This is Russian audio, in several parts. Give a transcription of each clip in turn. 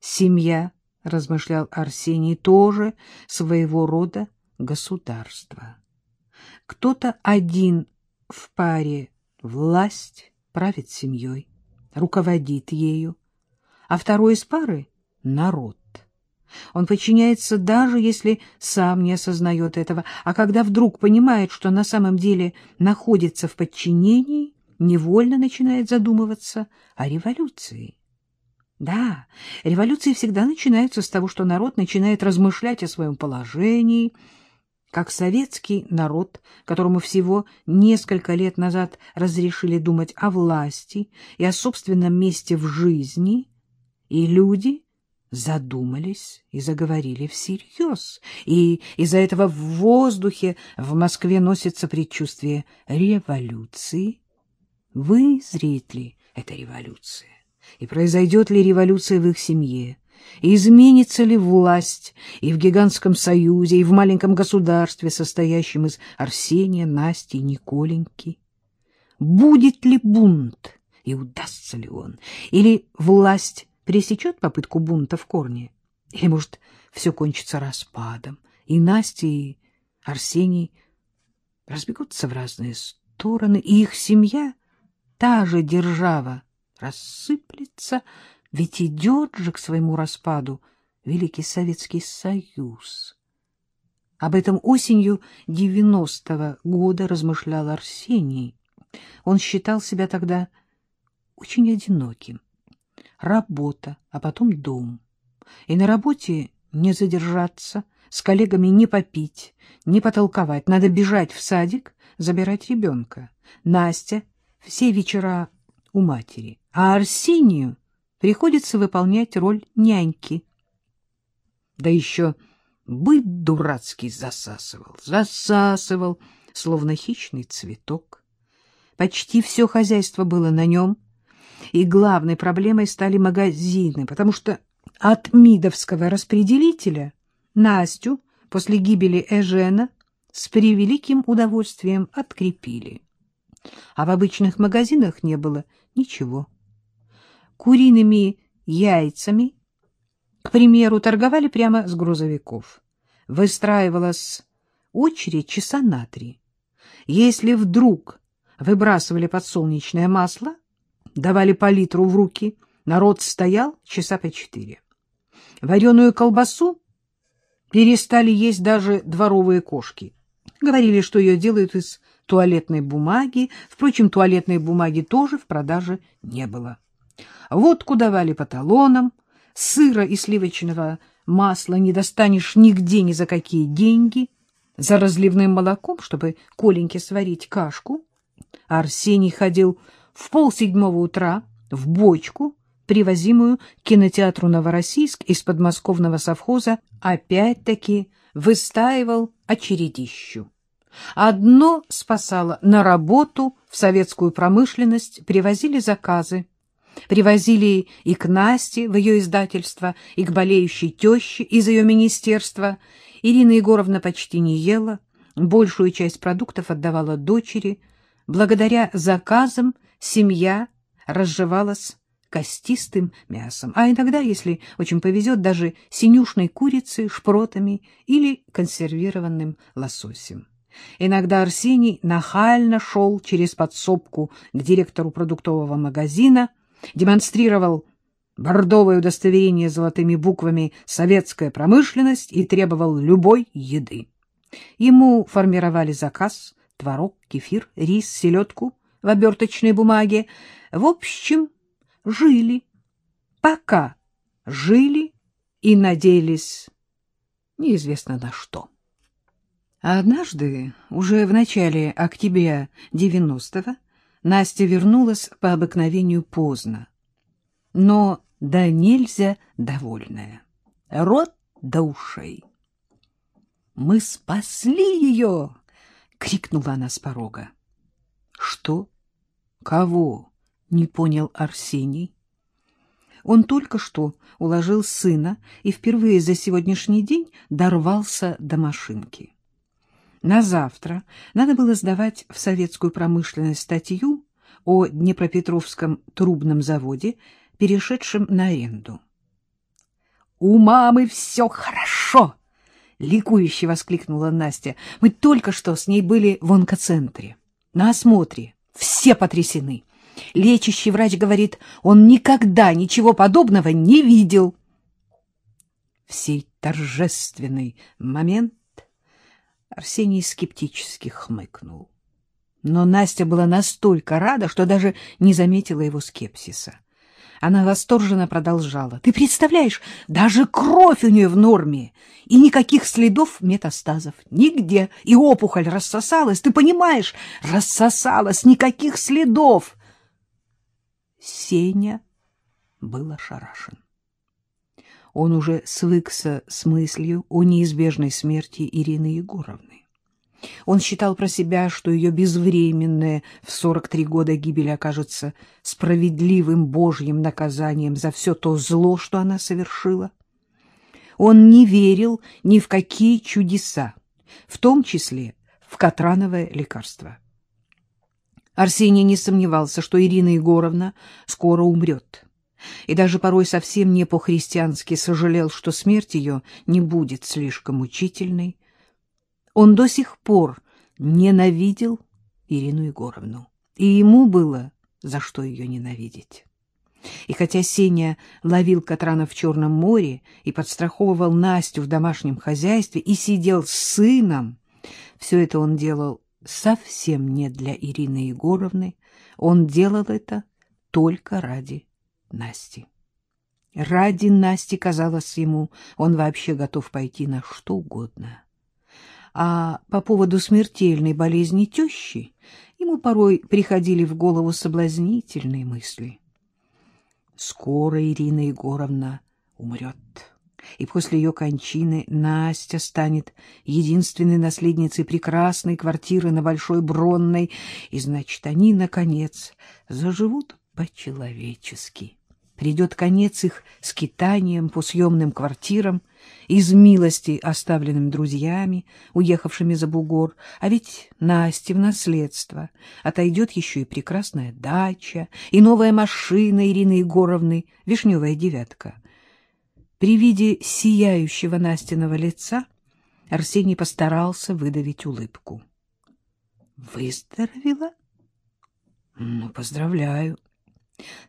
семья, — размышлял Арсений, — тоже своего рода государство. Кто-то один в паре власть правит семьей, руководит ею, а второй из пары — народ. Он подчиняется даже если сам не осознает этого, а когда вдруг понимает, что на самом деле находится в подчинении, невольно начинает задумываться о революции. Да, революции всегда начинаются с того, что народ начинает размышлять о своем положении, как советский народ, которому всего несколько лет назад разрешили думать о власти и о собственном месте в жизни, и люди задумались и заговорили всерьез, и из-за этого в воздухе в Москве носится предчувствие революции. Вызреет ли эта революция? И произойдет ли революция в их семье? И изменится ли власть и в гигантском союзе, и в маленьком государстве, состоящем из Арсения, Насти и Николеньки? Будет ли бунт, и удастся ли он? Или власть пресечет попытку бунта в корне? Или, может, все кончится распадом, и Настя, и Арсений разбегутся в разные стороны, и их семья, та же держава, рассыплется, ведь идет же к своему распаду Великий Советский Союз. Об этом осенью девяностого года размышлял Арсений. Он считал себя тогда очень одиноким. Работа, а потом дом. И на работе не задержаться, с коллегами не попить, не потолковать. Надо бежать в садик, забирать ребенка. Настя все вечера у матери, а Арсению приходится выполнять роль няньки. Да еще быт дурацкий засасывал, засасывал, словно хищный цветок. Почти все хозяйство было на нем, и главной проблемой стали магазины, потому что от МИДовского распределителя Настю после гибели Эжена с превеликим удовольствием открепили. А в обычных магазинах не было ничего куриными яйцами, к примеру, торговали прямо с грузовиков. Выстраивалась очередь часа на три. Если вдруг выбрасывали подсолнечное масло, давали по литру в руки, народ стоял часа по четыре. Вареную колбасу перестали есть даже дворовые кошки. Говорили, что ее делают из туалетной бумаги. Впрочем, туалетной бумаги тоже в продаже не было. Водку давали по талонам, сыра и сливочного масла не достанешь нигде ни за какие деньги, за разливным молоком, чтобы Коленьке сварить кашку. Арсений ходил в полседьмого утра в бочку, привозимую кинотеатру «Новороссийск» из подмосковного совхоза, опять-таки выстаивал очередищу. Одно спасало на работу в советскую промышленность, привозили заказы. Привозили и к Насте в ее издательство, и к болеющей теще из ее министерства. Ирина Егоровна почти не ела, большую часть продуктов отдавала дочери. Благодаря заказам семья разжевалась костистым мясом, а иногда, если очень повезет, даже синюшной курицей, шпротами или консервированным лососем. Иногда Арсений нахально шел через подсобку к директору продуктового магазина, демонстрировал бордовое удостоверение золотыми буквами «Советская промышленность» и требовал любой еды. Ему формировали заказ — творог, кефир, рис, селедку в оберточной бумаге. В общем, жили, пока жили и надеялись неизвестно на что. Однажды, уже в начале октября 90-го, Настя вернулась по обыкновению поздно, но да нельзя довольная. Рот до ушей. «Мы спасли ее!» — крикнула она с порога. «Что? Кого?» — не понял Арсений. Он только что уложил сына и впервые за сегодняшний день дорвался до машинки. На завтра надо было сдавать в советскую промышленность статью о Днепропетровском трубном заводе, перешедшем на аренду. У мамы все хорошо! — ликующе воскликнула Настя. — Мы только что с ней были в онкоцентре, на осмотре. Все потрясены. Лечащий врач говорит, он никогда ничего подобного не видел. В сей торжественный момент Арсений скептически хмыкнул. Но Настя была настолько рада, что даже не заметила его скепсиса. Она восторженно продолжала. «Ты представляешь, даже кровь у нее в норме, и никаких следов метастазов. Нигде. И опухоль рассосалась, ты понимаешь? Рассосалась, никаких следов!» Сеня был ошарашен. Он уже свыкся с мыслью о неизбежной смерти Ирины Егоровны. Он считал про себя, что ее безвременная в 43 года гибель окажется справедливым божьим наказанием за все то зло, что она совершила. Он не верил ни в какие чудеса, в том числе в катрановое лекарство. Арсений не сомневался, что Ирина Егоровна скоро умрет, и даже порой совсем не по-христиански сожалел, что смерть ее не будет слишком мучительной, он до сих пор ненавидел Ирину Егоровну, и ему было за что ее ненавидеть. И хотя Сеня ловил Катрана в Черном море и подстраховывал Настю в домашнем хозяйстве и сидел с сыном, все это он делал совсем не для Ирины Егоровны, он делал это только ради Насти. Ради Насти, казалось ему, он вообще готов пойти на что угодно а по поводу смертельной болезни тещи ему порой приходили в голову соблазнительные мысли. Скоро Ирина Егоровна умрет, и после ее кончины Настя станет единственной наследницей прекрасной квартиры на Большой Бронной, и, значит, они, наконец, заживут по-человечески придет конец их скитаниям по съемным квартирам, из милости оставленным друзьями, уехавшими за бугор, а ведь Насте в наследство отойдет еще и прекрасная дача, и новая машина Ирины Егоровны, вишневая девятка. При виде сияющего Настиного лица Арсений постарался выдавить улыбку. — Выздоровела? — Ну, поздравляю.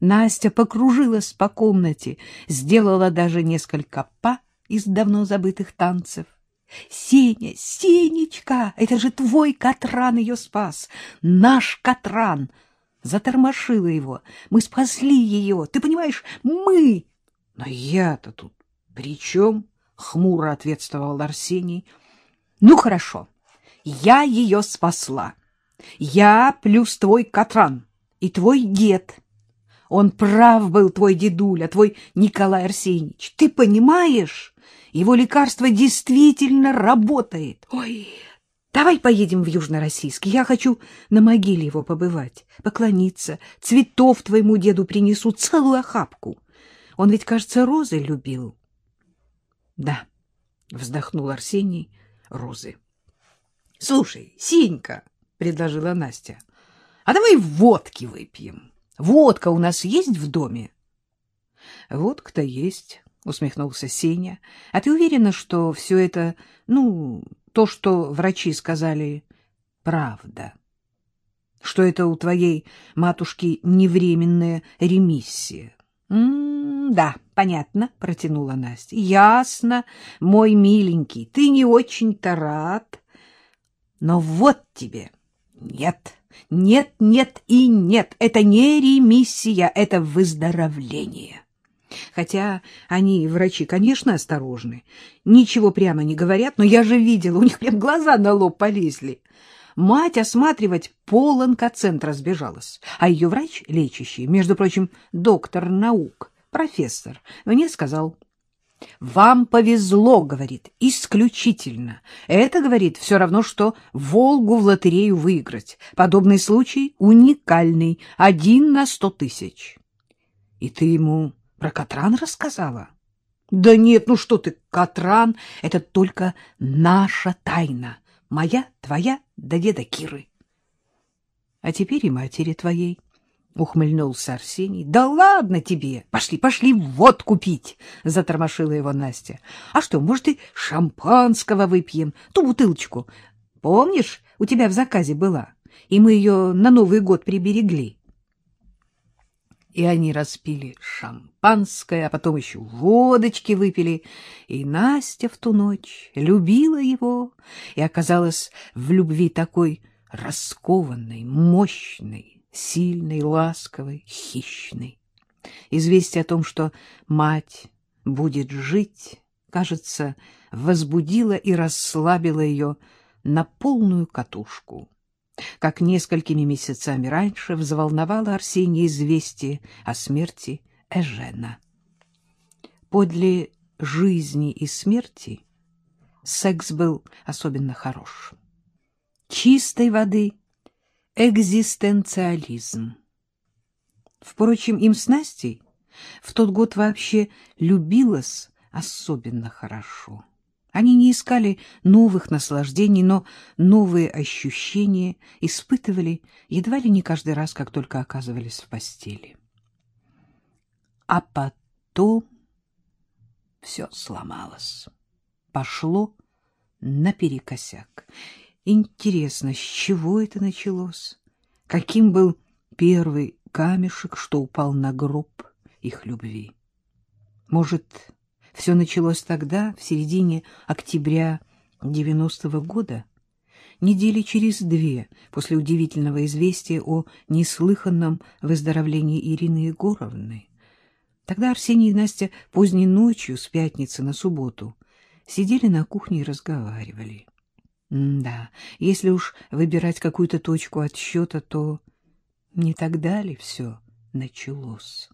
Настя покружилась по комнате, сделала даже несколько па из давно забытых танцев. «Сеня, Сенечка, это же твой Катран ее спас! Наш Катран!» Затормошила его. «Мы спасли ее! Ты понимаешь, мы!» «Но я-то тут при чем?» — хмуро ответствовал Арсений. «Ну, хорошо, я ее спасла. Я плюс твой Катран и твой дед». Он прав был, твой дедуля, твой Николай Арсеньевич. Ты понимаешь? Его лекарство действительно работает. Ой, давай поедем в Южно-Российск. Я хочу на могиле его побывать, поклониться. Цветов твоему деду принесу целую охапку. Он ведь, кажется, розы любил. Да, вздохнул Арсений, розы. Слушай, Синька, предложила Настя, а давай водки выпьем. Водка у нас есть в доме? — Водка-то есть, — усмехнулся Сеня. — А ты уверена, что все это, ну, то, что врачи сказали, правда? Что это у твоей матушки невременная ремиссия? — Да, понятно, — протянула Настя. — Ясно, мой миленький, ты не очень-то рад. Но вот тебе нет. — нет, нет и нет. Это не ремиссия, это выздоровление. Хотя они, врачи, конечно, осторожны. Ничего прямо не говорят, но я же видела, у них прям глаза на лоб полезли. Мать осматривать пол онкоцентра сбежалась, а ее врач лечащий, между прочим, доктор наук, профессор, мне сказал, вам повезло, говорит, исключительно. Это, говорит, все равно, что Волгу в лотерею выиграть. Подобный случай уникальный, один на сто тысяч. И ты ему про Катран рассказала? Да нет, ну что ты, Катран, это только наша тайна. Моя, твоя, да деда Киры. А теперь и матери твоей. Ухмыльнулся Арсений. — Да ладно тебе! Пошли, пошли водку пить! — затормошила его Настя. — А что, может, и шампанского выпьем? Ту бутылочку. Помнишь, у тебя в заказе была, и мы ее на Новый год приберегли? И они распили шампанское, а потом еще водочки выпили. И Настя в ту ночь любила его и оказалась в любви такой раскованной, мощной, сильной, ласковой, хищной. Известие о том, что мать будет жить, кажется, возбудило и расслабило ее на полную катушку. Как несколькими месяцами раньше взволновало Арсения известие о смерти Эжена. Подле жизни и смерти секс был особенно хорош. Чистой воды экзистенциализм. Впрочем, им с Настей в тот год вообще любилось особенно хорошо. Они не искали новых наслаждений, но новые ощущения испытывали едва ли не каждый раз, как только оказывались в постели. А потом все сломалось, пошло наперекосяк. Интересно, с чего это началось? Каким был первый камешек, что упал на гроб их любви? Может, все началось тогда, в середине октября девяностого года, недели через две после удивительного известия о неслыханном выздоровлении Ирины Егоровны. Тогда Арсений и Настя поздней ночью с пятницы на субботу сидели на кухне и разговаривали. Да, если уж выбирать какую-то точку отсчета, то не тогда ли все началось?